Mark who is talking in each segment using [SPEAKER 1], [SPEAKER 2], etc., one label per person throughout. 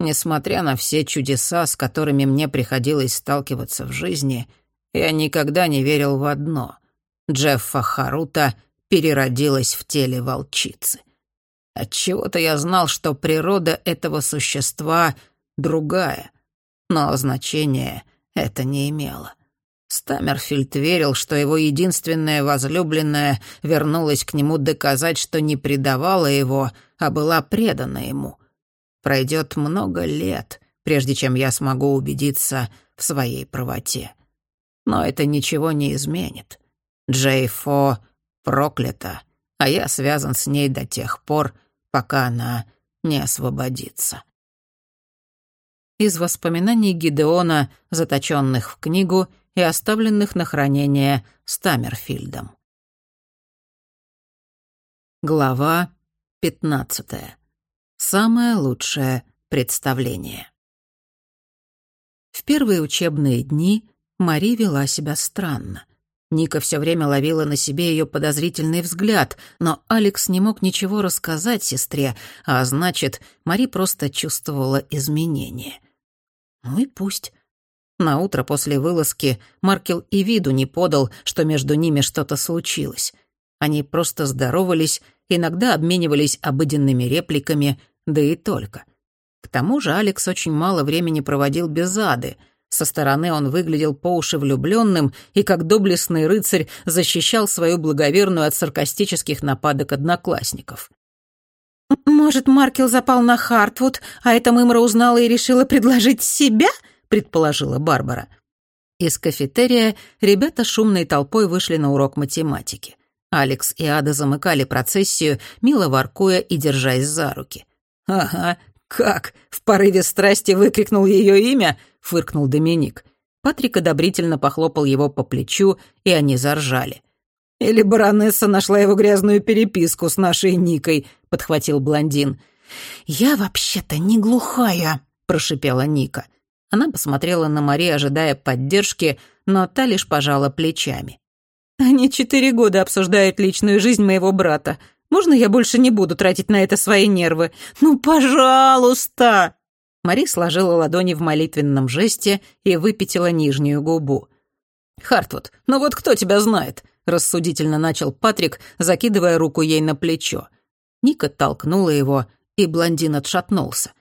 [SPEAKER 1] Несмотря на все чудеса, с которыми мне приходилось сталкиваться в жизни, я никогда не верил в одно. Джеффа Харута переродилась в теле волчицы. Отчего-то я знал, что природа этого существа другая, но значения это не имело. Стаммерфильд верил, что его единственная возлюбленная вернулась к нему доказать, что не предавала его, а была предана ему. Пройдет много лет, прежде чем я смогу убедиться в своей правоте. Но это ничего не изменит. Джей Фо проклята, а я связан с ней до тех пор, пока она не освободится. Из воспоминаний Гидеона, заточенных в книгу и оставленных на хранение Стаммерфильдом. Глава пятнадцатая. Самое лучшее представление. В первые учебные дни Мари вела себя странно. Ника все время ловила на себе ее подозрительный взгляд, но Алекс не мог ничего рассказать сестре, а значит, Мари просто чувствовала изменения. Ну и пусть. На утро после вылазки Маркел и виду не подал, что между ними что-то случилось. Они просто здоровались, иногда обменивались обыденными репликами, да и только. К тому же Алекс очень мало времени проводил без Ады. Со стороны он выглядел по уши влюбленным и, как доблестный рыцарь, защищал свою благоверную от саркастических нападок одноклассников.
[SPEAKER 2] «Может, Маркел запал на Хартвуд, а эта мымра узнала и решила предложить себя?» — предположила Барбара.
[SPEAKER 1] Из кафетерия ребята шумной толпой вышли на урок математики. Алекс и Ада замыкали процессию, мило воркуя и держась за руки. «Ага, как?» — в порыве страсти выкрикнул ее имя, — фыркнул Доминик. Патрик одобрительно похлопал его по плечу, и они заржали. «Или баронесса нашла его грязную переписку с нашей Никой», — подхватил блондин.
[SPEAKER 2] «Я вообще-то не глухая», — прошипела Ника.
[SPEAKER 1] Она посмотрела на Мари, ожидая поддержки, но та лишь пожала плечами.
[SPEAKER 2] «Они четыре года обсуждают личную жизнь моего брата. Можно я больше не буду тратить на это свои нервы? Ну, пожалуйста!»
[SPEAKER 1] Мари сложила ладони в молитвенном жесте и выпятила нижнюю губу. «Хартвуд, ну вот кто тебя знает?» — рассудительно начал Патрик, закидывая руку ей на плечо. Ника толкнула его, и блондин отшатнулся.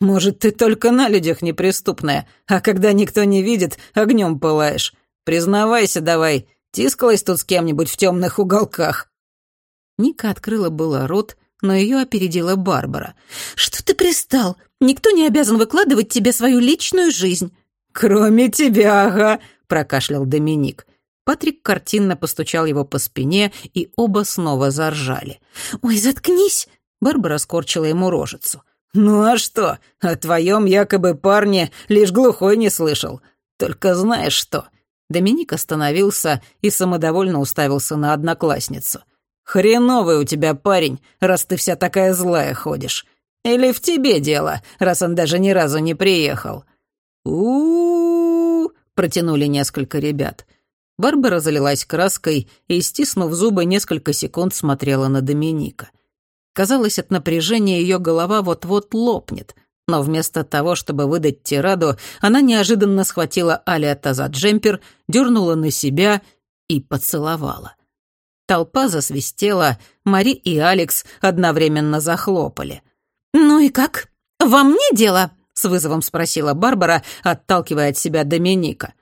[SPEAKER 1] «Может, ты только на людях неприступная, а когда никто не видит, огнем пылаешь. Признавайся давай, тискалась тут с кем-нибудь в темных уголках». Ника открыла было рот, но ее опередила Барбара.
[SPEAKER 2] «Что ты пристал? Никто не обязан выкладывать тебе свою личную жизнь».
[SPEAKER 1] «Кроме тебя, ага», — прокашлял Доминик. Патрик картинно постучал его по спине, и оба снова заржали.
[SPEAKER 2] «Ой, заткнись!»
[SPEAKER 1] — Барбара скорчила ему рожицу. «Ну а что? О твоем якобы парне лишь глухой не слышал. Только знаешь что?» Доминик остановился и самодовольно уставился на одноклассницу. «Хреновый у тебя парень, раз ты вся такая злая ходишь. Или в тебе дело, раз он даже ни разу не приехал?» у протянули несколько ребят. Барбара залилась краской и, стиснув зубы, несколько секунд смотрела на Доминика. Казалось, от напряжения ее голова вот-вот лопнет — но вместо того, чтобы выдать тираду, она неожиданно схватила Алиата за джемпер, дернула на себя и поцеловала. Толпа засвистела, Мари и Алекс одновременно захлопали.
[SPEAKER 2] «Ну и как? Вам мне дело?» — с вызовом спросила Барбара, отталкивая от себя Доминика.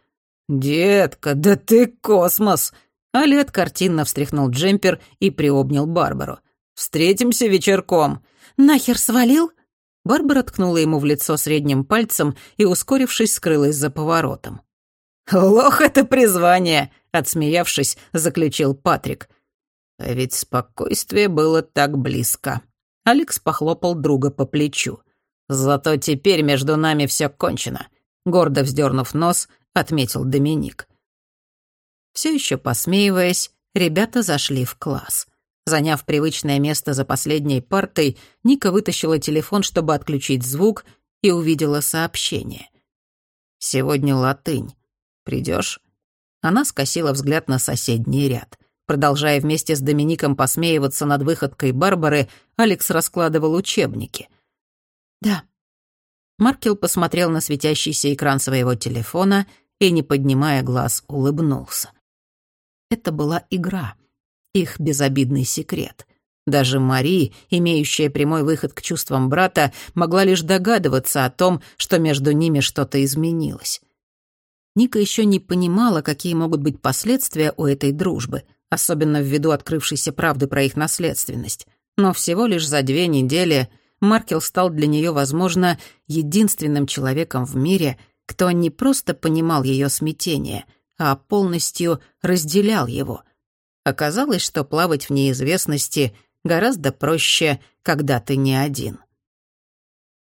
[SPEAKER 1] «Детка, да ты космос!» Алиат картинно встряхнул джемпер и приобнял Барбару. «Встретимся вечерком».
[SPEAKER 2] «Нахер свалил?»
[SPEAKER 1] Барбара ткнула ему в лицо средним пальцем и, ускорившись, скрылась за поворотом. «Лох — это призвание!» — отсмеявшись, заключил Патрик. А ведь спокойствие было так близко. Алекс похлопал друга по плечу. «Зато теперь между нами все кончено», — гордо вздернув нос, отметил Доминик. Все еще посмеиваясь, ребята зашли в класс. Заняв привычное место за последней партой, Ника вытащила телефон, чтобы отключить звук, и увидела сообщение. «Сегодня латынь. Придешь?» Она скосила взгляд на соседний ряд. Продолжая вместе с Домиником посмеиваться над выходкой Барбары, Алекс раскладывал учебники.
[SPEAKER 2] «Да».
[SPEAKER 1] Маркел посмотрел на светящийся экран своего телефона и, не поднимая глаз, улыбнулся. Это была игра, их безобидный секрет. Даже Мари, имеющая прямой выход к чувствам брата, могла лишь догадываться о том, что между ними что-то изменилось. Ника еще не понимала, какие могут быть последствия у этой дружбы, особенно ввиду открывшейся правды про их наследственность. Но всего лишь за две недели Маркел стал для нее, возможно, единственным человеком в мире, кто не просто понимал ее смятение, а полностью разделял его. Оказалось, что плавать в неизвестности гораздо проще, когда ты не один.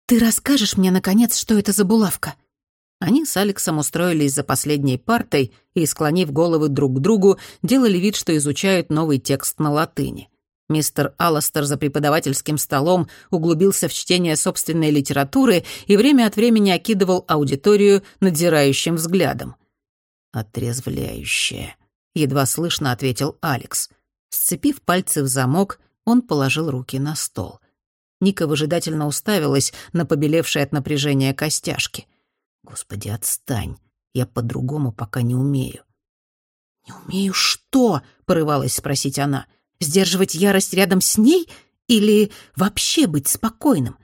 [SPEAKER 2] «Ты расскажешь мне, наконец, что это за булавка?»
[SPEAKER 1] Они с Алексом устроились за последней партой и, склонив головы друг к другу, делали вид, что изучают новый текст на латыни. Мистер Алластер за преподавательским столом углубился в чтение собственной литературы и время от времени окидывал аудиторию надзирающим взглядом. «Отрезвляющее», — едва слышно ответил Алекс. Сцепив пальцы в замок, он положил руки на стол. Ника выжидательно уставилась на побелевшие от напряжения костяшки. «Господи, отстань. Я по-другому пока не умею».
[SPEAKER 2] «Не умею что?» — порывалась спросить она. «Сдерживать ярость рядом с ней или вообще быть спокойным?»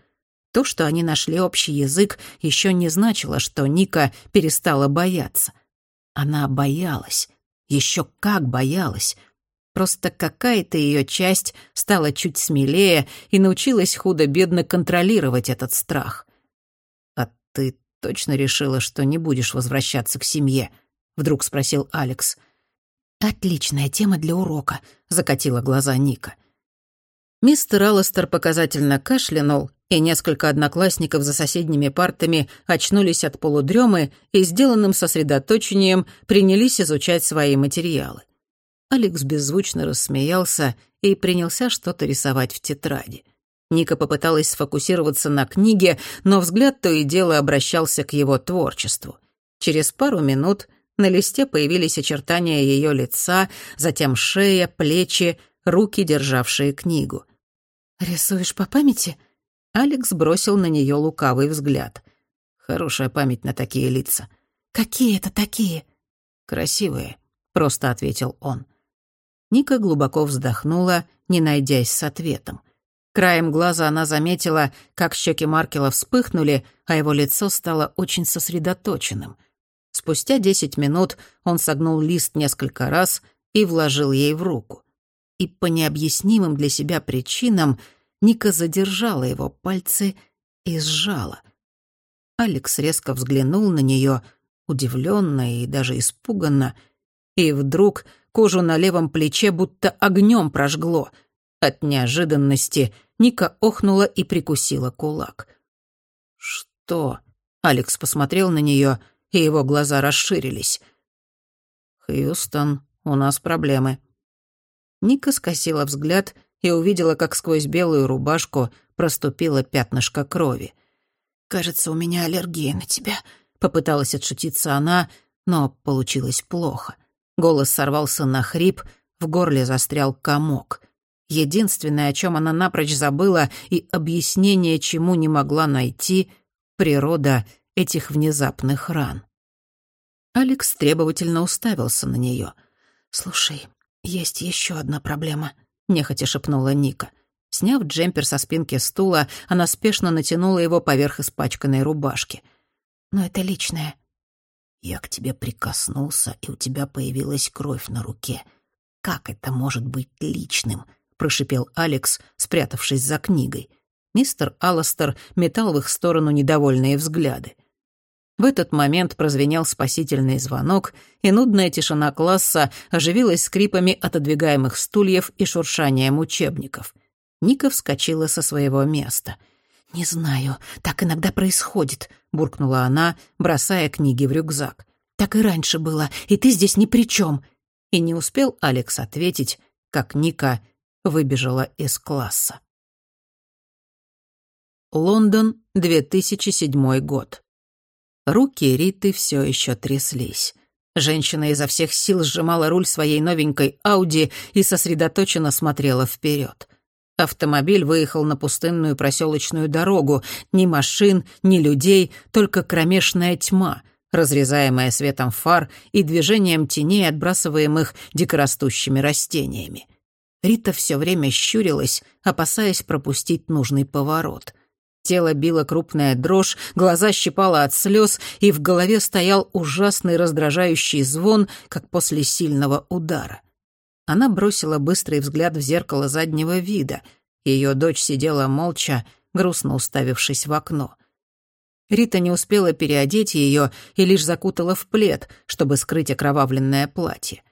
[SPEAKER 1] То, что они нашли общий язык, еще не значило, что Ника перестала бояться. Она боялась. Еще как боялась. Просто какая-то ее часть стала чуть смелее и научилась худо-бедно контролировать этот страх. «А ты точно решила, что не будешь возвращаться к семье?» — вдруг спросил Алекс.
[SPEAKER 2] «Отличная тема для урока», — закатила глаза Ника.
[SPEAKER 1] Мистер Алластер показательно кашлянул, и несколько одноклассников за соседними партами очнулись от полудремы и сделанным сосредоточением принялись изучать свои материалы. Алекс беззвучно рассмеялся и принялся что-то рисовать в тетради. Ника попыталась сфокусироваться на книге, но взгляд то и дело обращался к его творчеству. Через пару минут на листе появились очертания ее лица, затем шея, плечи, руки, державшие книгу.
[SPEAKER 2] «Рисуешь по памяти?»
[SPEAKER 1] Алекс бросил на нее лукавый взгляд. Хорошая память на такие лица.
[SPEAKER 2] «Какие это такие?»
[SPEAKER 1] «Красивые», — просто ответил он. Ника глубоко вздохнула, не найдясь с ответом. Краем глаза она заметила, как щеки Маркела вспыхнули, а его лицо стало очень сосредоточенным. Спустя десять минут он согнул лист несколько раз и вложил ей в руку. И по необъяснимым для себя причинам Ника задержала его пальцы и сжала. Алекс резко взглянул на нее, удивленно и даже испуганно, и вдруг Кожу на левом плече будто огнем прожгло. От неожиданности Ника охнула и прикусила кулак. «Что?» — Алекс посмотрел на нее, и его глаза расширились. «Хьюстон, у нас проблемы». Ника скосила взгляд и увидела, как сквозь белую рубашку проступило пятнышко крови.
[SPEAKER 2] «Кажется, у меня аллергия на тебя», —
[SPEAKER 1] попыталась отшутиться она, но получилось плохо. Голос сорвался на хрип, в горле застрял комок. Единственное, о чем она напрочь забыла и объяснение чему не могла найти — природа этих внезапных ран. Алекс требовательно уставился на нее.
[SPEAKER 2] «Слушай, есть еще одна проблема», —
[SPEAKER 1] нехотя шепнула Ника. Сняв джемпер со спинки стула, она спешно натянула его поверх испачканной рубашки.
[SPEAKER 2] «Но это личное.
[SPEAKER 1] Я к тебе прикоснулся, и у тебя появилась кровь на руке. Как это может быть личным? прошипел Алекс, спрятавшись за книгой. Мистер Алластер метал в их сторону недовольные взгляды. В этот момент прозвенел спасительный звонок, и нудная тишина класса оживилась скрипами отодвигаемых стульев и шуршанием учебников. Ника вскочила со своего места —
[SPEAKER 2] «Не знаю, так иногда происходит», — буркнула она, бросая книги в рюкзак. «Так и раньше было, и ты здесь ни при чем».
[SPEAKER 1] И не успел Алекс ответить, как Ника выбежала из класса. Лондон, 2007 год. Руки Риты все еще тряслись. Женщина изо всех сил сжимала руль своей новенькой Ауди и сосредоточенно смотрела вперед. Автомобиль выехал на пустынную проселочную дорогу. Ни машин, ни людей, только кромешная тьма, разрезаемая светом фар и движением теней, отбрасываемых дикорастущими растениями. Рита все время щурилась, опасаясь пропустить нужный поворот. Тело било крупная дрожь, глаза щипало от слез, и в голове стоял ужасный раздражающий звон, как после сильного удара. Она бросила быстрый взгляд в зеркало заднего вида. Ее дочь сидела молча, грустно уставившись в окно. Рита не успела переодеть ее и лишь закутала в плед, чтобы скрыть окровавленное платье.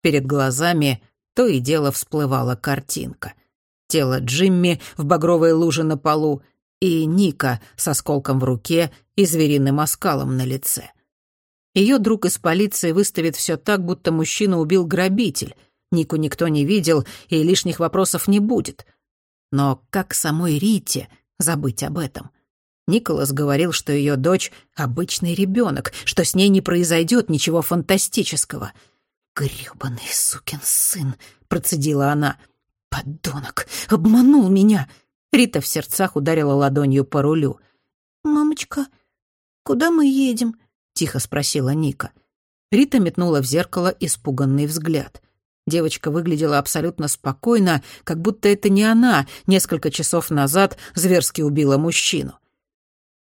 [SPEAKER 1] Перед глазами то и дело всплывала картинка. Тело Джимми в багровой луже на полу и Ника с осколком в руке и звериным оскалом на лице. Ее друг из полиции выставит все так, будто мужчину убил грабитель — Нику никто не видел, и лишних вопросов не будет. Но как самой Рите забыть об этом? Николас говорил, что ее дочь — обычный ребенок, что с ней не произойдет ничего фантастического. «Грёбаный сукин сын!» — процедила она. «Подонок! Обманул меня!» Рита в сердцах ударила ладонью по рулю. «Мамочка, куда мы едем?» — тихо спросила Ника. Рита метнула в зеркало испуганный взгляд. Девочка выглядела абсолютно спокойно, как будто это не она несколько часов назад зверски убила мужчину.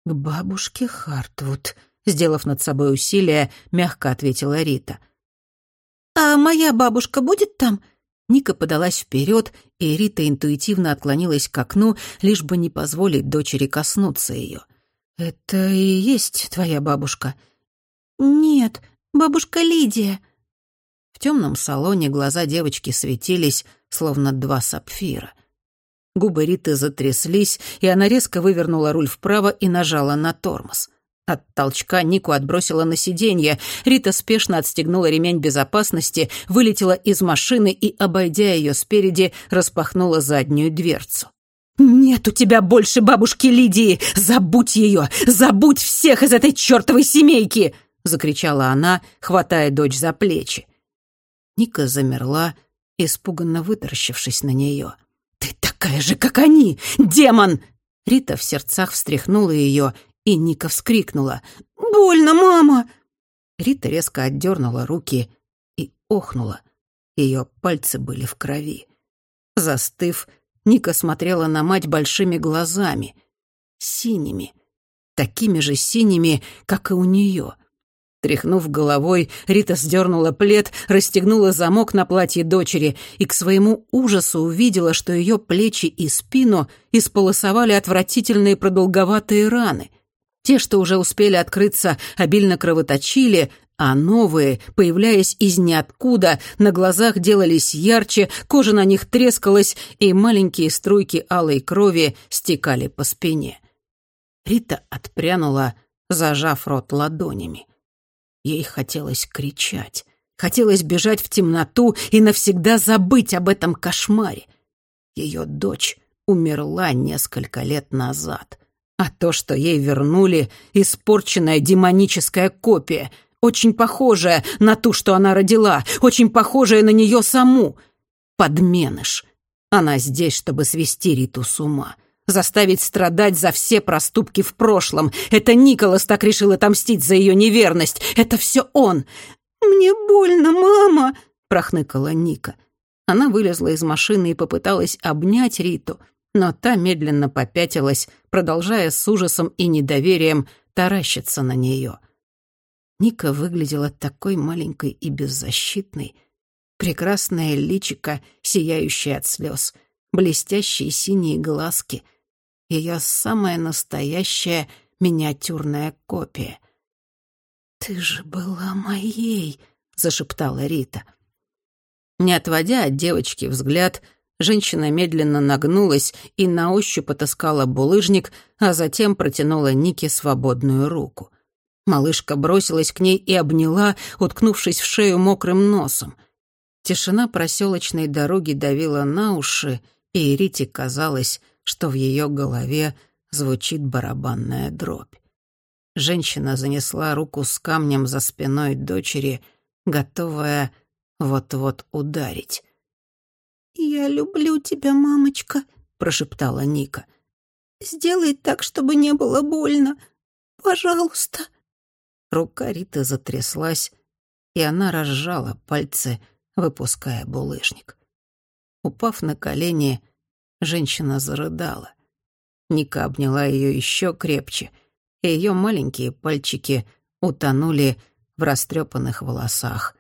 [SPEAKER 1] «К бабушке Хартвуд», — сделав над собой усилие, мягко ответила Рита. «А моя бабушка будет там?» Ника подалась вперед, и Рита интуитивно отклонилась к окну, лишь бы не позволить дочери коснуться ее. «Это и есть твоя бабушка?» «Нет, бабушка Лидия», в темном салоне глаза девочки светились, словно два сапфира. Губы Риты затряслись, и она резко вывернула руль вправо и нажала на тормоз. От толчка Нику отбросила на сиденье. Рита спешно отстегнула ремень безопасности, вылетела из машины и, обойдя ее спереди, распахнула заднюю дверцу. «Нет у тебя больше бабушки Лидии! Забудь ее! Забудь всех из этой чертовой семейки!» — закричала она, хватая дочь за плечи. Ника замерла, испуганно вытаращившись на нее. «Ты такая же, как они! Демон!» Рита в сердцах встряхнула ее, и Ника вскрикнула. «Больно, мама!» Рита резко отдернула руки и охнула. Ее пальцы были в крови. Застыв, Ника смотрела на мать большими глазами, синими, такими же синими, как и у нее. Тряхнув головой, Рита сдернула плед, расстегнула замок на платье дочери и к своему ужасу увидела, что ее плечи и спину исполосовали отвратительные продолговатые раны. Те, что уже успели открыться, обильно кровоточили, а новые, появляясь из ниоткуда, на глазах делались ярче, кожа на них трескалась, и маленькие струйки алой крови стекали по спине. Рита отпрянула, зажав рот ладонями. Ей хотелось кричать, хотелось бежать в темноту и навсегда забыть об этом кошмаре. Ее дочь умерла несколько лет назад, а то, что ей вернули, испорченная демоническая копия, очень похожая на ту, что она родила, очень похожая на нее саму. Подменыш. Она здесь, чтобы свести Риту с ума заставить страдать за все проступки в прошлом. Это Николас так решил отомстить за ее неверность. Это все он. «Мне больно, мама!» — прохныкала Ника. Она вылезла из машины и попыталась обнять Риту, но та медленно попятилась, продолжая с ужасом и недоверием таращиться на нее. Ника выглядела такой маленькой и беззащитной. Прекрасное личико, сияющее от слез, блестящие синие глазки — ее самая настоящая миниатюрная копия. «Ты же была моей», — зашептала Рита. Не отводя от девочки взгляд, женщина медленно нагнулась и на ощупь отыскала булыжник, а затем протянула Нике свободную руку. Малышка бросилась к ней и обняла, уткнувшись в шею мокрым носом. Тишина проселочной дороги давила на уши, и Рите казалось, что в ее голове звучит барабанная дробь. Женщина занесла руку с камнем за спиной дочери, готовая вот-вот ударить. «Я люблю тебя, мамочка», — прошептала Ника.
[SPEAKER 2] «Сделай так, чтобы не было больно. Пожалуйста».
[SPEAKER 1] Рука Риты затряслась, и она разжала пальцы, выпуская булыжник. Упав на колени, женщина зарыдала. Ника обняла ее еще крепче, и ее маленькие пальчики утонули в растрепанных волосах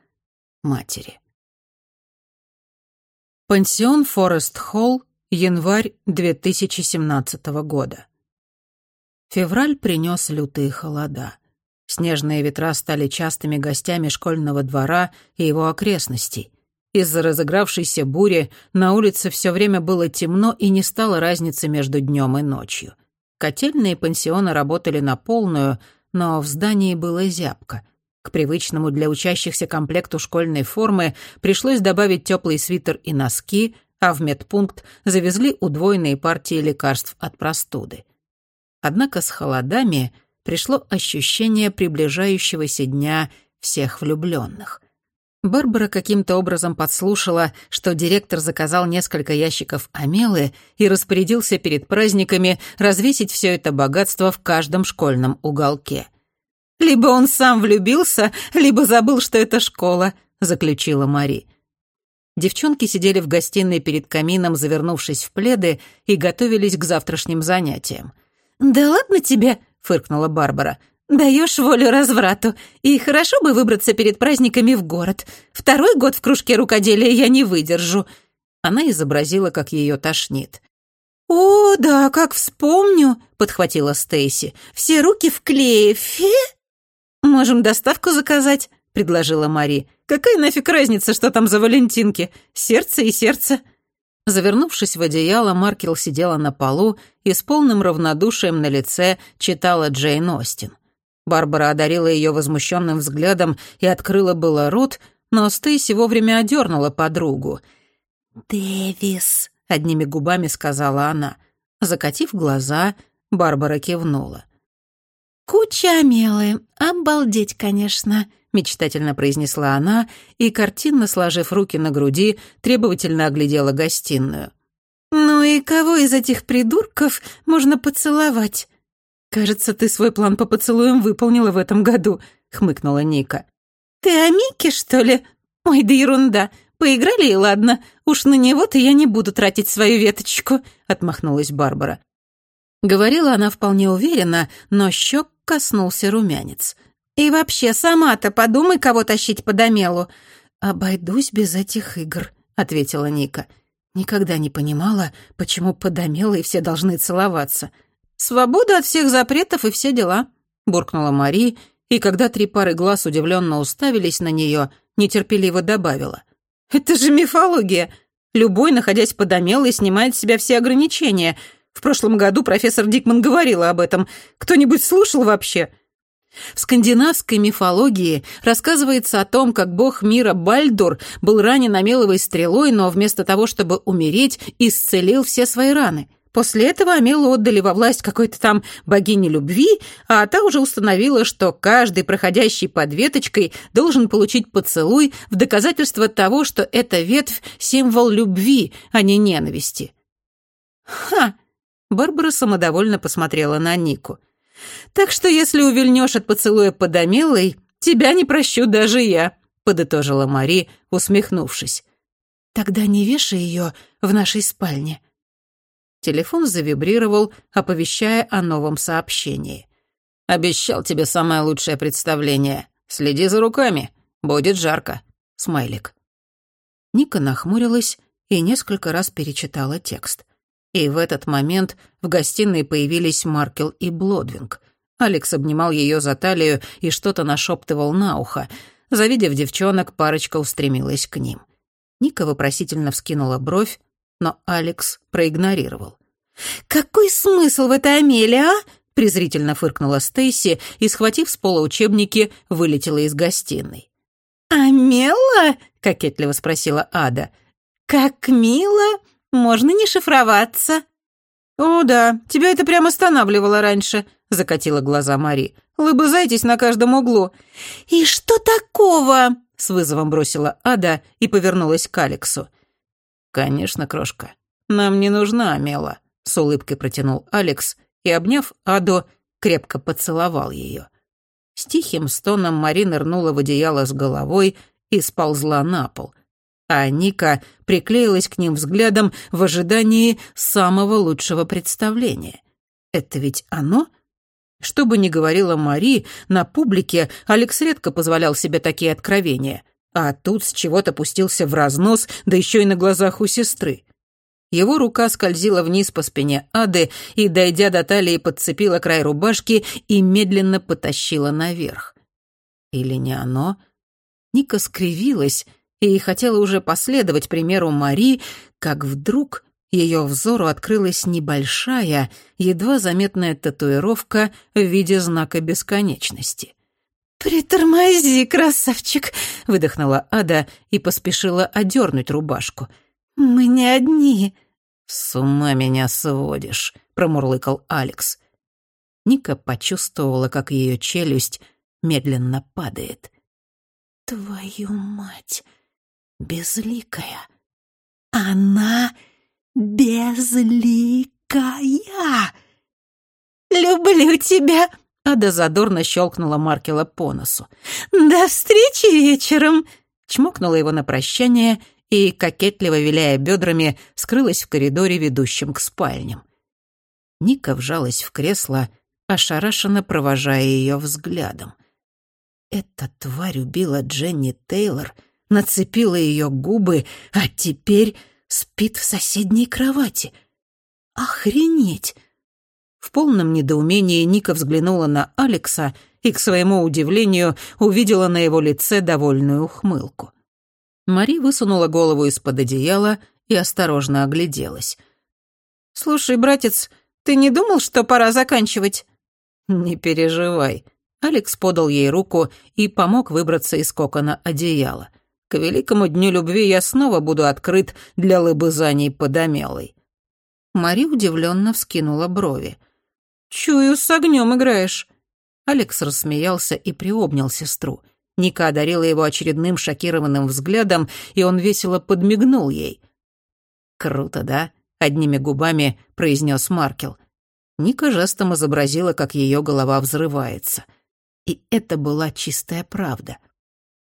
[SPEAKER 1] матери. Пансион Форест Холл, январь 2017 года. Февраль принес лютые холода. Снежные ветра стали частыми гостями школьного двора и его окрестностей. Из-за разыгравшейся бури на улице все время было темно и не стало разницы между днем и ночью. Котельные пансиона работали на полную, но в здании было зябко. К привычному для учащихся комплекту школьной формы пришлось добавить теплый свитер и носки, а в медпункт завезли удвоенные партии лекарств от простуды. Однако с холодами пришло ощущение приближающегося дня всех влюбленных. Барбара каким-то образом подслушала, что директор заказал несколько ящиков амелы и распорядился перед праздниками развесить все это богатство в каждом школьном уголке.
[SPEAKER 2] «Либо он сам влюбился, либо забыл, что это школа», — заключила Мари.
[SPEAKER 1] Девчонки сидели в гостиной перед камином, завернувшись в пледы, и готовились к завтрашним занятиям.
[SPEAKER 2] «Да ладно тебе», фыркнула Барбара. «Даешь волю разврату. И хорошо бы выбраться перед праздниками в город. Второй год в кружке рукоделия я не выдержу».
[SPEAKER 1] Она изобразила, как ее тошнит.
[SPEAKER 2] «О, да, как вспомню», — подхватила Стейси. «Все руки в клее. Фе!» «Можем доставку заказать», — предложила Мари. «Какая нафиг разница, что там за валентинки? Сердце и сердце».
[SPEAKER 1] Завернувшись в одеяло, Маркел сидела на полу и с полным равнодушием на лице читала Джейн Остин. Барбара одарила ее возмущенным взглядом и открыла было рот, но Стейси вовремя одернула подругу.
[SPEAKER 2] «Дэвис», —
[SPEAKER 1] одними губами сказала она. Закатив глаза, Барбара кивнула.
[SPEAKER 2] «Куча мелы, обалдеть, конечно», мечтательно произнесла она и, картинно сложив руки на груди, требовательно оглядела гостиную. «Ну и кого из этих придурков можно поцеловать?» «Кажется, ты свой план по поцелуям выполнила в этом году», — хмыкнула Ника. «Ты о Мике, что ли? Ой, да ерунда. Поиграли и ладно. Уж на него-то я не буду тратить свою веточку», — отмахнулась Барбара. Говорила она вполне уверенно, но щек коснулся румянец. И вообще, сама-то подумай, кого тащить по домелу». «Обойдусь без этих игр», — ответила Ника. Никогда не понимала, почему подомело и все должны целоваться. «Свобода от всех запретов и все дела», — буркнула Мари, и когда три пары глаз удивленно уставились на нее, нетерпеливо добавила. «Это же мифология. Любой, находясь под омелой, снимает с себя все ограничения. В прошлом году профессор Дикман говорила об этом. Кто-нибудь слушал вообще?» В скандинавской мифологии рассказывается о том, как бог мира Бальдур был ранен Амеловой стрелой, но вместо того, чтобы умереть, исцелил все свои раны. После этого Амелу отдали во власть какой-то там богине любви, а та уже установила, что каждый, проходящий под веточкой, должен получить поцелуй в доказательство того, что эта ветвь — символ любви, а не ненависти. «Ха!» — Барбара самодовольно посмотрела на Нику — так что если увильнешь от поцелуя под Амелой, тебя не прощу даже я», — подытожила Мари, усмехнувшись. «Тогда не вешай ее в нашей спальне». Телефон завибрировал, оповещая о новом сообщении. «Обещал тебе самое лучшее представление. Следи за руками. Будет жарко. Смайлик». Ника нахмурилась и несколько раз перечитала текст. И в этот момент в гостиной появились Маркел и Блодвинг. Алекс обнимал ее за талию и что-то нашептывал на ухо. Завидев девчонок, парочка устремилась к ним. Ника вопросительно вскинула бровь, но Алекс проигнорировал. «Какой смысл в этой Амелии, а?» — презрительно фыркнула Стейси и, схватив с пола учебники, вылетела из гостиной. «Амела?» — кокетливо спросила Ада. «Как мило!» Можно не шифроваться». «О, да, тебя это прямо останавливало раньше», — закатила глаза Мари. «Лыбызайтесь на каждом углу». «И что такого?» — с вызовом бросила Ада и повернулась к Алексу. «Конечно, крошка.
[SPEAKER 1] «Нам не нужна Амела», — с улыбкой протянул Алекс и, обняв Аду, крепко поцеловал ее. С тихим стоном Мари нырнула в одеяло с головой и сползла на пол. А Ника приклеилась к ним взглядом в ожидании самого лучшего представления. Это ведь оно? Что бы ни говорила Мари, на публике Алекс редко позволял себе такие откровения, а тут с чего-то пустился в разнос, да еще и на глазах у сестры. Его рука скользила вниз по спине Ады и, дойдя до талии, подцепила край рубашки и медленно потащила наверх. Или не оно? Ника скривилась и хотела уже последовать примеру Мари, как вдруг ее взору открылась небольшая, едва заметная татуировка в виде знака бесконечности.
[SPEAKER 2] «Притормози, красавчик!»
[SPEAKER 1] — выдохнула Ада и поспешила одернуть рубашку.
[SPEAKER 2] «Мы не одни!»
[SPEAKER 1] «С ума меня сводишь», — промурлыкал Алекс. Ника почувствовала, как ее челюсть медленно падает.
[SPEAKER 2] «Твою мать! Безликая! Она безликая! Люблю тебя!»
[SPEAKER 1] Ада задорно щелкнула Маркела по носу.
[SPEAKER 2] «До встречи вечером!»
[SPEAKER 1] Чмокнула его на прощание и, кокетливо виляя бедрами, скрылась в коридоре, ведущем к спальням. Ника вжалась в кресло, ошарашенно провожая ее взглядом. Эта тварь убила Дженни Тейлор, нацепила ее губы, а теперь спит в соседней кровати. Охренеть! В полном недоумении Ника взглянула на Алекса и, к своему удивлению, увидела на его лице довольную ухмылку. Мари высунула голову из-под одеяла и осторожно огляделась.
[SPEAKER 2] «Слушай, братец, ты не думал, что пора заканчивать?»
[SPEAKER 1] «Не переживай». Алекс подал ей руку и помог выбраться из кокона одеяла. «К великому дню любви я снова буду открыт для лыбызаний подомелой». Мари удивленно вскинула брови.
[SPEAKER 2] «Чую, с огнем играешь».
[SPEAKER 1] Алекс рассмеялся и приобнял сестру — Ника одарила его очередным шокированным взглядом, и он весело подмигнул ей. «Круто, да?» — одними губами произнес Маркел. Ника жестом изобразила, как ее голова взрывается. И это была чистая правда.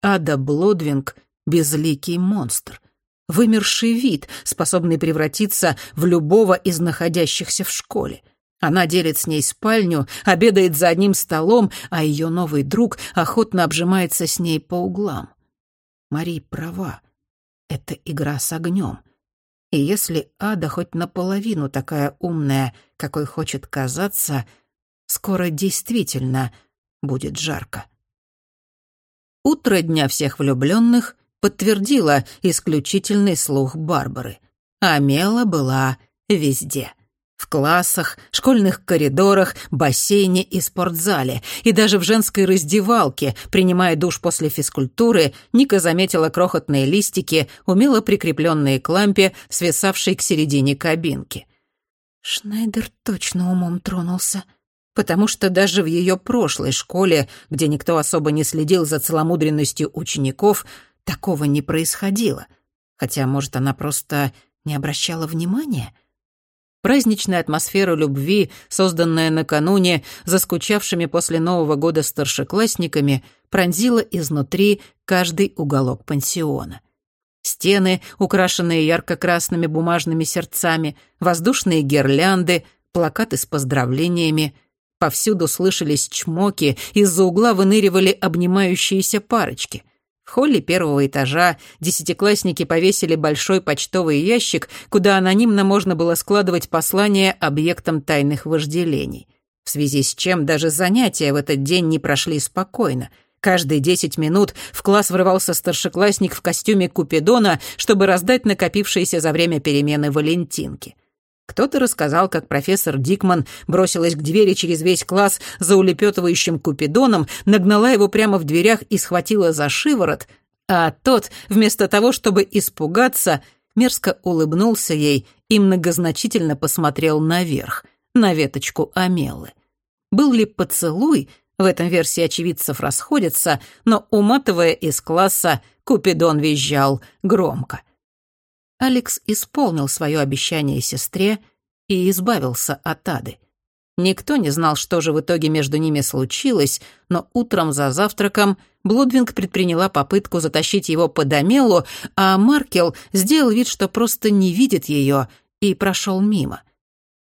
[SPEAKER 1] Ада Блодвинг — безликий монстр. Вымерший вид, способный превратиться в любого из находящихся в школе — она делит с ней спальню, обедает за одним столом, а ее новый друг охотно обжимается с ней по углам. Мари права. Это игра с огнем. И если Ада хоть наполовину такая умная, какой хочет казаться, скоро действительно будет жарко. Утро Дня всех влюбленных подтвердило исключительный слух Барбары. Амела была везде. В классах, школьных коридорах, бассейне и спортзале. И даже в женской раздевалке, принимая душ после физкультуры, Ника заметила крохотные листики, умело прикрепленные к лампе, свисавшей к середине кабинки.
[SPEAKER 2] Шнайдер точно умом тронулся.
[SPEAKER 1] Потому что даже в ее прошлой школе, где никто особо не следил за целомудренностью учеников, такого не происходило. Хотя, может, она просто не обращала внимания — Праздничная атмосфера любви, созданная накануне заскучавшими после Нового года старшеклассниками, пронзила изнутри каждый уголок пансиона. Стены, украшенные ярко-красными бумажными сердцами, воздушные гирлянды, плакаты с поздравлениями. Повсюду слышались чмоки, из-за угла выныривали обнимающиеся парочки. В холле первого этажа десятиклассники повесили большой почтовый ящик, куда анонимно можно было складывать послания объектам тайных вожделений. В связи с чем даже занятия в этот день не прошли спокойно. Каждые десять минут в класс врывался старшеклассник в костюме Купидона, чтобы раздать накопившиеся за время перемены валентинки. Кто-то рассказал, как профессор Дикман бросилась к двери через весь класс за улепетывающим Купидоном, нагнала его прямо в дверях и схватила за шиворот, а тот, вместо того, чтобы испугаться, мерзко улыбнулся ей и многозначительно посмотрел наверх, на веточку Амелы. Был ли поцелуй, в этом версии очевидцев расходятся, но, уматывая из класса, Купидон визжал громко.
[SPEAKER 2] Алекс исполнил свое обещание сестре и избавился от Ады. Никто не знал, что же в итоге между ними случилось, но утром за завтраком Блудвинг предприняла попытку затащить его под Амелу, а Маркел сделал вид, что просто не видит ее, и прошел мимо.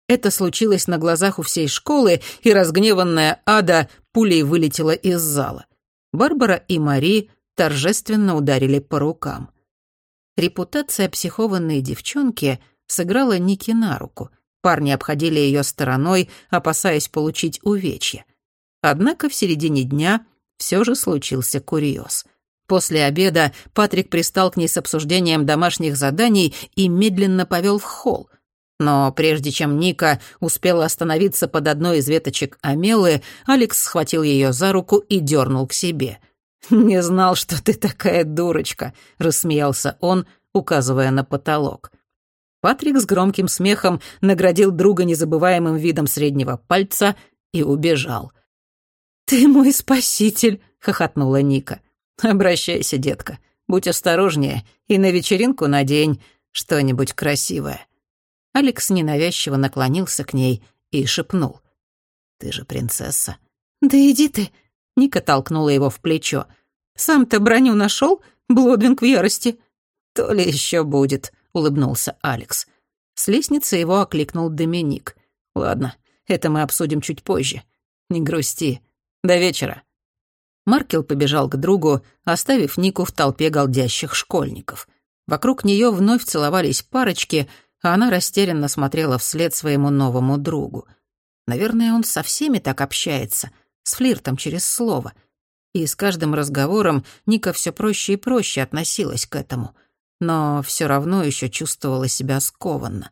[SPEAKER 2] Это случилось на глазах у всей школы, и разгневанная Ада пулей вылетела из зала. Барбара и Мари торжественно ударили по рукам. Репутация психованной девчонки сыграла Ники на руку — Парни обходили ее стороной, опасаясь получить увечья. Однако в середине дня все же случился курьез. После обеда Патрик пристал к ней с обсуждением домашних заданий и медленно повел в холл. Но прежде чем Ника успела остановиться под одной из веточек Амелы, Алекс схватил ее за руку и дернул к себе. «Не знал, что ты такая дурочка», — рассмеялся он, указывая на потолок. Патрик с громким смехом наградил друга незабываемым видом среднего пальца и убежал. «Ты мой спаситель!» — хохотнула Ника. «Обращайся, детка. Будь осторожнее и на вечеринку надень что-нибудь красивое». Алекс ненавязчиво наклонился к ней и шепнул. «Ты же принцесса». «Да иди ты!» — Ника толкнула его в плечо. «Сам-то броню нашел? Блодвинг в ярости». «То ли еще будет», — улыбнулся Алекс. С лестницы его окликнул Доминик. «Ладно, это мы обсудим чуть позже. Не грусти. До вечера». Маркел побежал к другу, оставив Нику в толпе голдящих школьников. Вокруг нее вновь целовались парочки, а она растерянно смотрела вслед своему новому другу. Наверное, он со всеми так общается, с флиртом через слово. И с каждым разговором Ника все проще и проще относилась к этому — но все равно еще чувствовала себя скованно.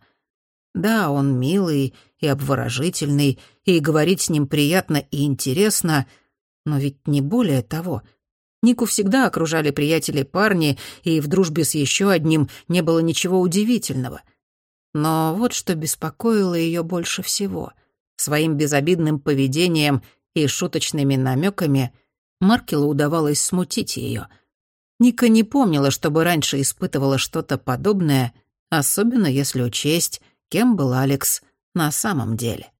[SPEAKER 2] Да, он милый и обворожительный, и говорить с ним приятно и интересно, но ведь не более того. Нику всегда окружали приятели-парни, и в дружбе с еще одним не было ничего удивительного. Но вот что беспокоило ее больше всего. Своим безобидным поведением и шуточными намеками Маркелу удавалось смутить ее — Ника не помнила, чтобы раньше испытывала что-то подобное, особенно если учесть, кем был Алекс на самом деле.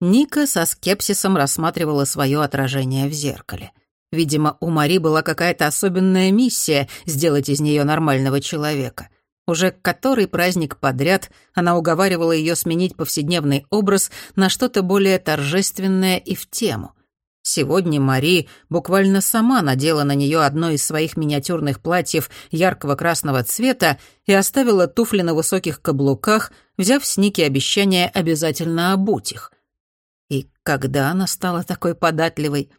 [SPEAKER 2] Ника со скепсисом рассматривала свое отражение в зеркале. Видимо, у Мари была какая-то особенная миссия сделать из нее нормального человека. Уже который праздник подряд она уговаривала ее сменить повседневный образ на что-то более торжественное и в тему — Сегодня Мари буквально сама надела на нее одно из своих миниатюрных платьев яркого красного цвета и оставила туфли на высоких каблуках, взяв с Ники обещание обязательно обуть их. И когда она стала такой податливой?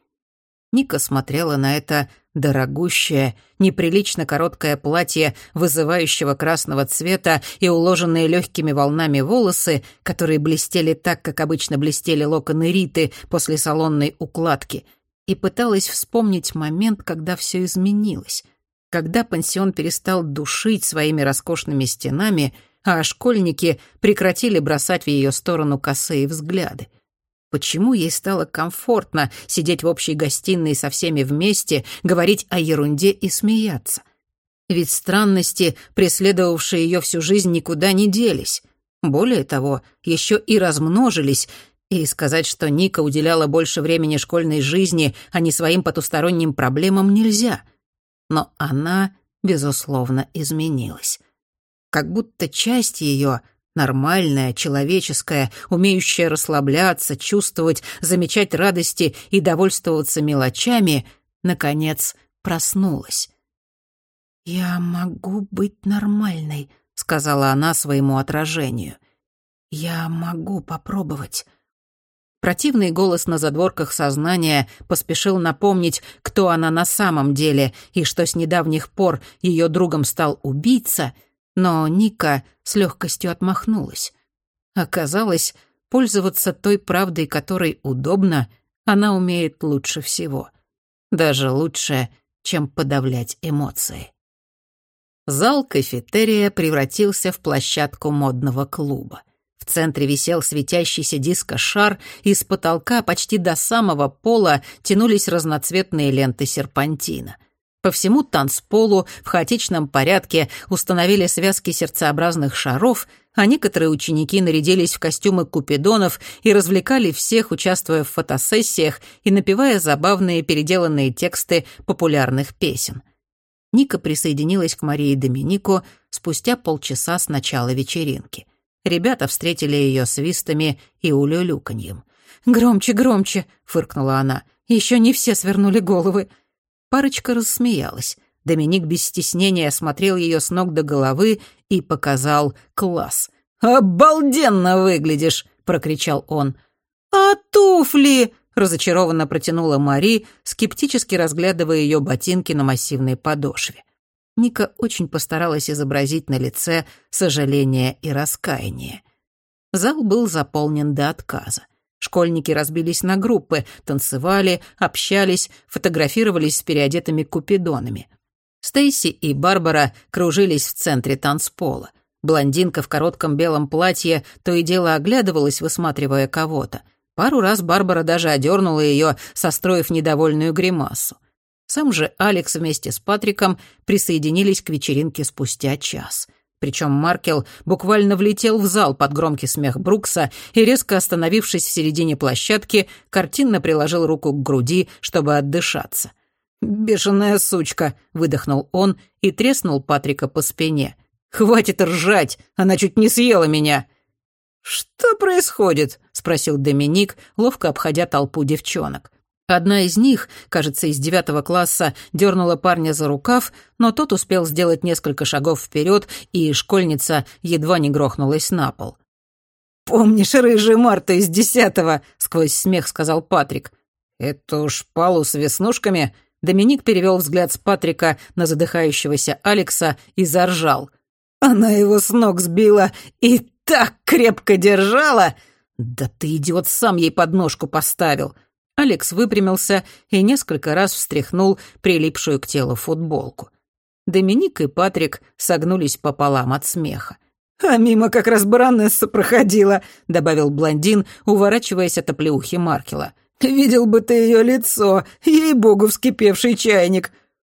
[SPEAKER 2] Ника смотрела на это Дорогущее, неприлично короткое платье вызывающего красного цвета и уложенные легкими волнами волосы, которые блестели так, как обычно блестели локоны Риты после салонной укладки, и пыталась вспомнить момент, когда все изменилось, когда пансион перестал душить своими роскошными стенами, а школьники прекратили бросать в ее сторону косые взгляды. Почему ей стало комфортно сидеть в общей гостиной со всеми вместе, говорить о ерунде и смеяться? Ведь странности, преследовавшие ее всю жизнь, никуда не делись. Более того, еще и размножились, и сказать, что Ника уделяла больше времени школьной жизни, а не своим потусторонним проблемам, нельзя. Но она, безусловно, изменилась. Как будто часть ее Нормальная, человеческая, умеющая расслабляться, чувствовать, замечать радости и довольствоваться мелочами, наконец проснулась. «Я могу быть нормальной», — сказала она своему отражению. «Я могу попробовать». Противный голос на задворках сознания поспешил напомнить, кто она на самом деле, и что с недавних пор ее другом стал убийца — но Ника с легкостью отмахнулась. Оказалось, пользоваться той правдой, которой удобно, она умеет лучше всего. Даже лучше, чем подавлять эмоции. Зал кафетерия превратился в площадку модного клуба. В центре висел светящийся диско-шар, и с потолка почти до самого пола тянулись разноцветные ленты серпантина. По всему танцполу в хаотичном порядке установили связки сердцеобразных шаров, а некоторые ученики нарядились в костюмы купидонов и развлекали всех, участвуя в фотосессиях и напевая забавные переделанные тексты популярных песен. Ника присоединилась к Марии Доминику спустя полчаса с начала вечеринки. Ребята встретили ее свистами и улюлюканьем. «Громче, громче!» — фыркнула она. «Еще не все свернули головы!» Парочка рассмеялась. Доминик без стеснения осмотрел ее с ног до головы и показал класс. «Обалденно выглядишь!» — прокричал он. «А туфли?» — разочарованно протянула Мари, скептически разглядывая ее ботинки на массивной подошве. Ника очень постаралась изобразить на лице сожаление и раскаяние. Зал был заполнен до отказа. Школьники разбились на группы, танцевали, общались, фотографировались с переодетыми купидонами. Стейси и Барбара кружились в центре танцпола. Блондинка в коротком белом платье то и дело оглядывалась, высматривая кого-то. Пару раз Барбара даже одернула ее, состроив недовольную гримасу. Сам же Алекс вместе с Патриком присоединились к вечеринке спустя час — причем Маркел буквально влетел в зал под громкий смех Брукса и, резко остановившись в середине площадки, картинно приложил руку к груди, чтобы отдышаться. «Бешеная сучка!» — выдохнул он и треснул Патрика по спине. «Хватит ржать! Она чуть не съела меня!» «Что происходит?» — спросил Доминик, ловко обходя толпу девчонок. Одна из них, кажется, из девятого класса, дернула парня за рукав, но тот успел сделать несколько шагов вперед, и школьница едва не грохнулась на пол. «Помнишь рыжий Марта из десятого?» — сквозь смех сказал Патрик. «Эту шпалу с веснушками?» Доминик перевел взгляд с Патрика на задыхающегося Алекса и заржал. «Она его с ног сбила и так крепко держала!» «Да ты, идиот, сам ей подножку поставил!» Алекс выпрямился и несколько раз встряхнул прилипшую к телу футболку. Доминик и Патрик согнулись пополам от смеха. «А мимо как раз баронесса проходила», — добавил блондин, уворачиваясь от оплеухи Маркела. «Видел бы ты ее лицо, ей-богу, вскипевший чайник!»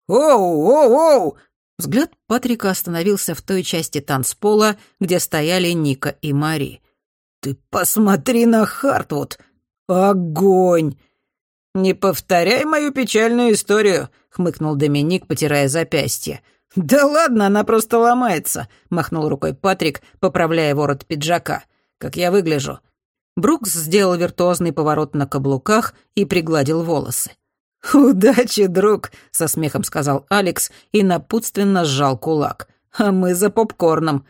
[SPEAKER 2] «Оу, оу, оу!» Взгляд Патрика остановился в той части танцпола, где стояли Ника и Мари. «Ты посмотри на Хартвуд! Огонь!» «Не повторяй мою печальную историю», — хмыкнул Доминик, потирая запястье. «Да ладно, она просто ломается», — махнул рукой Патрик, поправляя ворот пиджака. «Как я выгляжу?» Брукс сделал виртуозный поворот на каблуках и пригладил волосы. «Удачи, друг», — со смехом сказал Алекс и напутственно сжал кулак. «А мы за попкорном.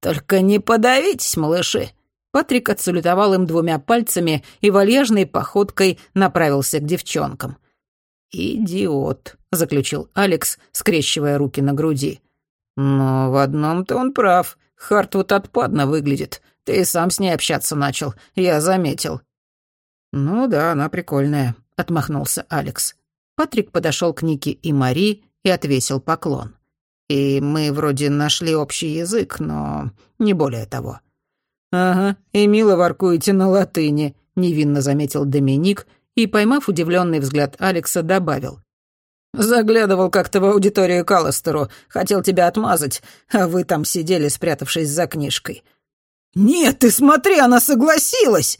[SPEAKER 2] Только не подавитесь, малыши. Патрик отсалютовал им двумя пальцами и вальяжной походкой направился к девчонкам. «Идиот», — заключил Алекс, скрещивая руки на груди. «Но в одном-то он прав. Хартвуд отпадно выглядит. Ты сам с ней общаться начал, я заметил». «Ну да, она прикольная», — отмахнулся Алекс. Патрик подошел к Нике и Мари и отвесил поклон. «И мы вроде нашли общий язык, но не более того». «Ага, и мило воркуете на латыни», — невинно заметил Доминик и, поймав удивленный взгляд Алекса, добавил. «Заглядывал как-то в аудиторию Калластеру, хотел тебя отмазать, а вы там сидели, спрятавшись за книжкой». «Нет, ты смотри, она согласилась!»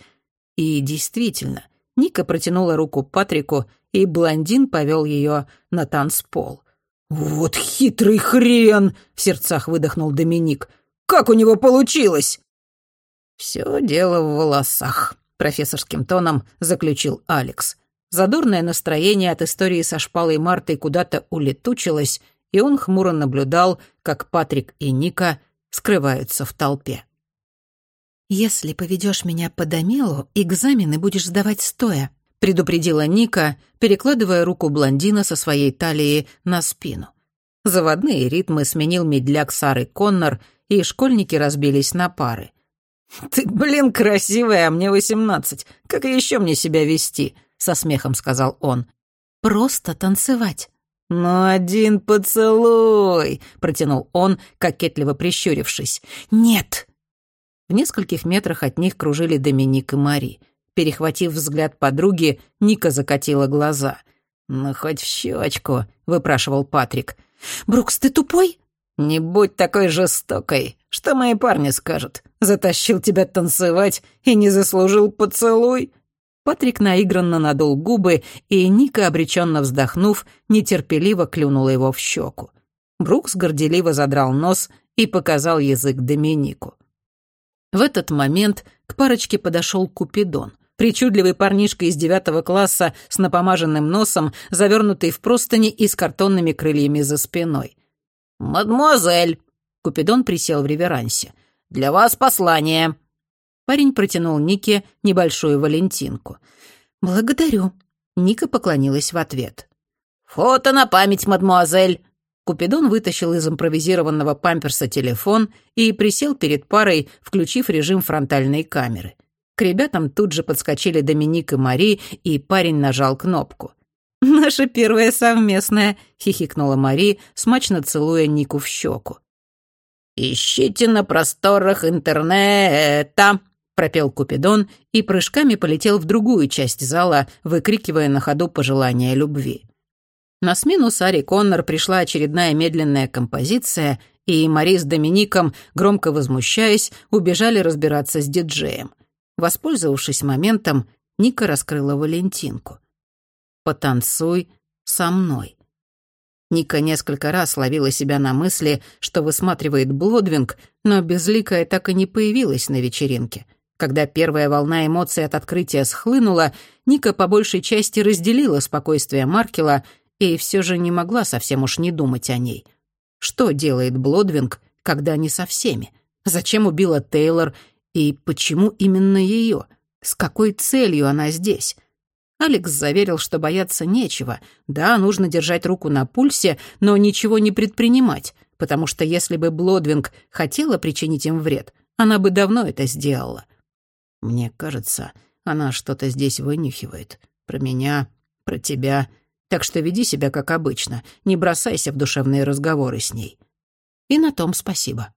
[SPEAKER 2] И действительно, Ника протянула руку Патрику, и блондин повел ее на танцпол. «Вот хитрый хрен!» — в сердцах выдохнул Доминик. «Как у него получилось?» «Все дело в волосах», — профессорским тоном заключил Алекс. Задорное настроение от истории со шпалой Мартой куда-то улетучилось, и он хмуро наблюдал, как Патрик и Ника скрываются в толпе.
[SPEAKER 1] «Если поведешь меня по домелу, экзамены будешь сдавать стоя», — предупредила Ника, перекладывая руку блондина со своей талии на спину. Заводные ритмы сменил медляк Сары Коннор, и школьники разбились на пары.
[SPEAKER 2] «Ты, блин, красивая, а мне восемнадцать. Как еще мне себя вести?» — со смехом сказал он.
[SPEAKER 1] «Просто танцевать».
[SPEAKER 2] «Ну, один поцелуй!» — протянул он, кокетливо прищурившись.
[SPEAKER 1] «Нет!»
[SPEAKER 2] В нескольких метрах от них кружили Доминик и Мари. Перехватив взгляд подруги, Ника закатила глаза.
[SPEAKER 1] «Ну, хоть в щечку», — выпрашивал Патрик.
[SPEAKER 2] «Брукс, ты тупой?»
[SPEAKER 1] «Не будь такой жестокой. Что мои парни скажут? Затащил тебя танцевать и не заслужил поцелуй?»
[SPEAKER 2] Патрик наигранно надул губы, и Ника, обреченно вздохнув, нетерпеливо клюнула его в щеку. Брукс горделиво задрал нос и показал язык Доминику. В этот момент к парочке подошел Купидон. Причудливый парнишка из девятого класса с напомаженным носом, завернутый в простыни и с картонными крыльями за спиной.
[SPEAKER 1] «Мадемуазель!» Купидон присел в реверансе. «Для вас послание!»
[SPEAKER 2] Парень протянул Нике небольшую валентинку. «Благодарю». Ника поклонилась в ответ.
[SPEAKER 1] «Фото на память, мадмуазель!»
[SPEAKER 2] Купидон вытащил из импровизированного памперса телефон и присел перед парой, включив режим фронтальной камеры. К ребятам тут же подскочили Доминик и Мари, и парень нажал кнопку. «Наша первая совместная», — хихикнула Мари, смачно целуя Нику в щеку.
[SPEAKER 1] «Ищите на просторах интернета», пропел Купидон и прыжками полетел в другую часть зала, выкрикивая на ходу пожелания любви.
[SPEAKER 2] На смену Саре Коннор пришла очередная медленная композиция, и Мари с Домиником, громко возмущаясь, убежали разбираться с диджеем. Воспользовавшись моментом, Ника раскрыла Валентинку. «Потанцуй со мной». Ника несколько раз ловила себя на мысли, что высматривает Блодвинг, но безликая так и не появилась на вечеринке — когда первая волна эмоций от открытия схлынула, Ника по большей части разделила спокойствие Маркела и все же не могла совсем уж не думать о ней. Что делает Блодвинг, когда не со всеми? Зачем убила Тейлор и почему именно ее? С какой целью она здесь? Алекс заверил, что бояться нечего. Да, нужно держать руку на пульсе, но ничего не предпринимать, потому что если бы Блодвинг хотела причинить им вред, она бы давно это сделала. Мне кажется, она что-то здесь вынюхивает. Про меня, про тебя. Так что веди себя как обычно, не бросайся в душевные разговоры с ней. И на том спасибо.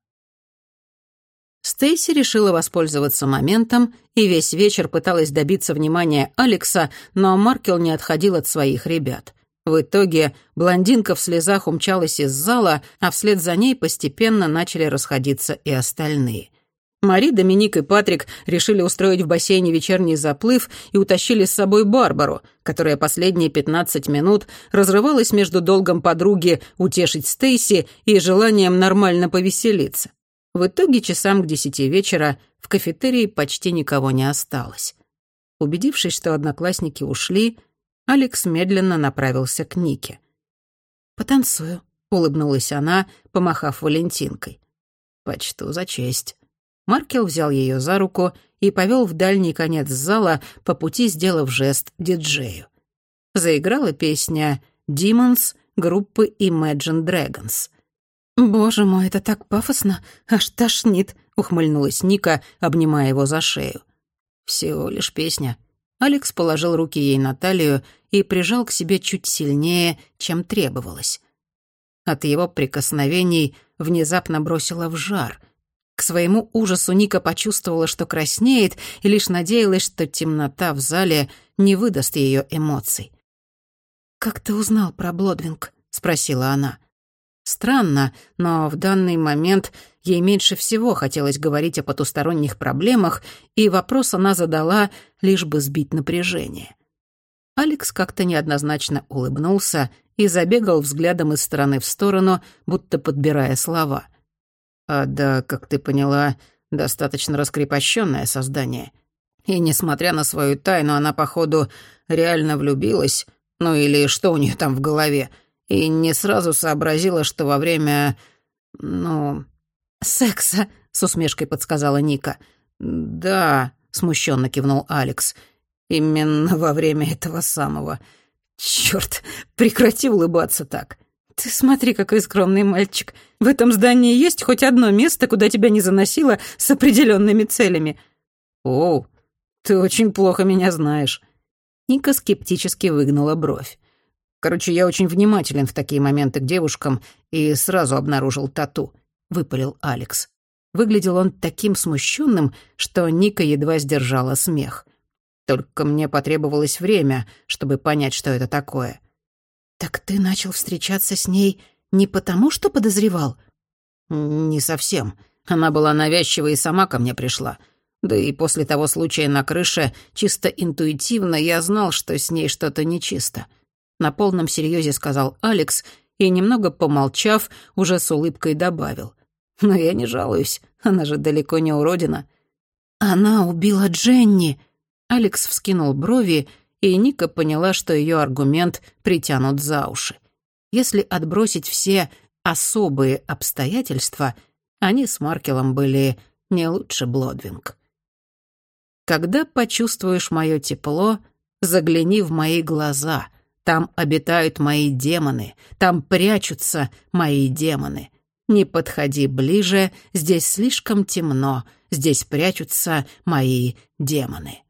[SPEAKER 2] Стейси решила воспользоваться моментом и весь вечер пыталась добиться внимания Алекса, но Маркел не отходил от своих ребят. В итоге блондинка в слезах умчалась из зала, а вслед за ней постепенно начали расходиться и остальные. Мари, Доминик и Патрик решили устроить в бассейне вечерний заплыв и утащили с собой Барбару, которая последние 15 минут разрывалась между долгом подруги утешить Стейси и желанием нормально повеселиться. В итоге часам к десяти вечера в кафетерии почти никого не осталось. Убедившись, что одноклассники ушли, Алекс медленно направился к Нике. «Потанцую», — улыбнулась она, помахав Валентинкой. «Почту за честь». Маркел взял ее за руку и повел в дальний конец зала, по пути сделав жест диджею. Заиграла песня «Demons» группы Imagine Dragons. «Боже мой, это так пафосно, аж тошнит», — ухмыльнулась Ника, обнимая его за шею. «Всего лишь песня». Алекс положил руки ей на талию и прижал к себе чуть сильнее, чем требовалось. От его прикосновений внезапно бросило в жар — к своему ужасу Ника почувствовала, что краснеет, и лишь надеялась, что темнота в зале не выдаст ее эмоций. «Как ты узнал про Блодвинг?» — спросила она. Странно, но в данный момент ей меньше всего хотелось говорить о потусторонних проблемах, и вопрос она задала, лишь бы сбить напряжение. Алекс как-то неоднозначно улыбнулся и забегал взглядом из стороны в сторону, будто подбирая слова — а да, как ты поняла, достаточно раскрепощенное создание. И несмотря на свою тайну, она, походу, реально влюбилась, ну или что у нее там в голове, и не сразу сообразила, что во время... ну... «Секса», — с усмешкой подсказала Ника. «Да», — смущенно кивнул Алекс. «Именно во время этого самого. Черт, прекрати улыбаться так. «Ты смотри, какой скромный мальчик. В этом здании есть хоть одно место, куда тебя не заносило с определенными целями». «О, ты очень плохо меня знаешь». Ника скептически выгнула бровь. «Короче, я очень внимателен в такие моменты к девушкам и сразу обнаружил тату», — выпалил Алекс. Выглядел он таким смущенным, что Ника едва сдержала смех. Только мне потребовалось время, чтобы понять, что это такое. «Так ты начал встречаться с ней не потому, что подозревал?»
[SPEAKER 1] «Не совсем. Она была навязчива и сама ко мне пришла. Да и после того случая на крыше, чисто интуитивно я знал, что с ней что-то нечисто. На полном серьезе сказал Алекс и, немного помолчав, уже с улыбкой добавил. «Но я не жалуюсь, она же далеко не уродина».
[SPEAKER 2] «Она убила Дженни!» Алекс вскинул брови, и Ника поняла, что ее аргумент притянут за уши. Если отбросить все особые обстоятельства, они с Маркелом были не лучше Блодвинг. Когда почувствуешь мое тепло, загляни в мои глаза. Там обитают мои демоны, там прячутся мои демоны. Не подходи ближе, здесь слишком темно, здесь прячутся мои демоны.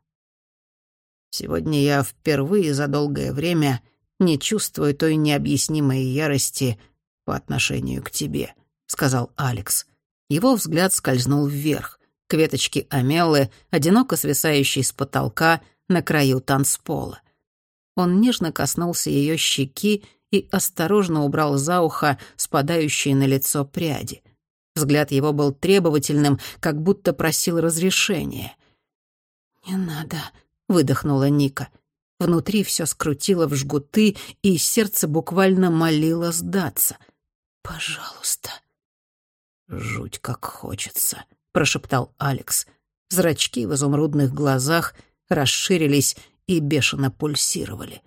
[SPEAKER 2] Сегодня я впервые за долгое время не чувствую той необъяснимой ярости по отношению к тебе, сказал Алекс. Его взгляд скользнул вверх к веточке амеллы, одиноко свисающей с потолка на краю танцпола. Он нежно коснулся ее щеки и осторожно убрал за ухо спадающие на лицо пряди. Взгляд его был требовательным, как будто просил разрешения. «Не надо», — выдохнула Ника. Внутри все скрутило в жгуты, и сердце буквально молило сдаться. «Пожалуйста».
[SPEAKER 1] «Жуть, как хочется», прошептал Алекс. Зрачки в изумрудных глазах расширились и бешено пульсировали.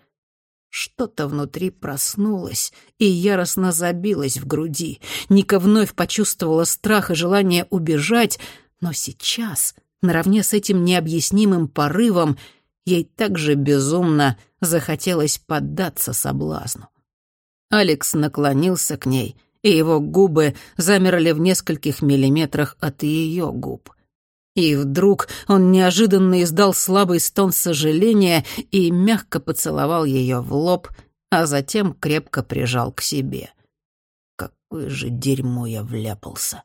[SPEAKER 1] Что-то внутри проснулось и яростно забилось в груди. Ника вновь почувствовала страх и желание убежать, но сейчас, наравне с этим необъяснимым порывом, ей также безумно захотелось поддаться соблазну. Алекс наклонился к ней и его губы замерли в нескольких миллиметрах от ее губ. И вдруг он неожиданно издал слабый стон сожаления и мягко поцеловал ее в лоб, а затем крепко прижал к себе. Какое же дерьмо я вляпался.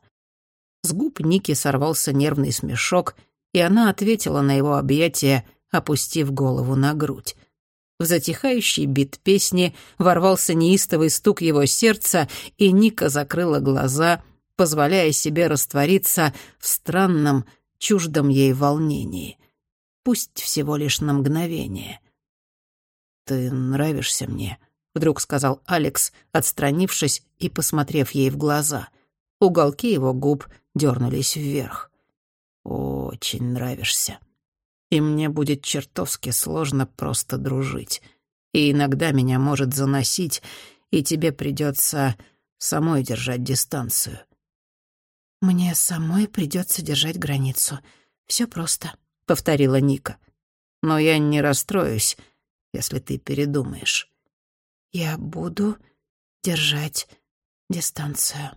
[SPEAKER 1] С губ Ники сорвался нервный смешок, и она ответила на его объятие, опустив голову на грудь. В затихающий бит песни ворвался неистовый стук его сердца, и Ника закрыла глаза, позволяя себе раствориться в странном, чуждом ей волнении. Пусть всего лишь на мгновение. «Ты нравишься мне», — вдруг сказал Алекс, отстранившись и посмотрев ей в глаза. Уголки его губ дернулись вверх. «Очень нравишься» и мне будет чертовски сложно просто дружить. И иногда меня может заносить, и тебе придется самой держать дистанцию.
[SPEAKER 2] Мне самой придется держать границу. Все просто,
[SPEAKER 1] повторила Ника. Но я не расстроюсь, если ты передумаешь.
[SPEAKER 2] Я буду держать дистанцию.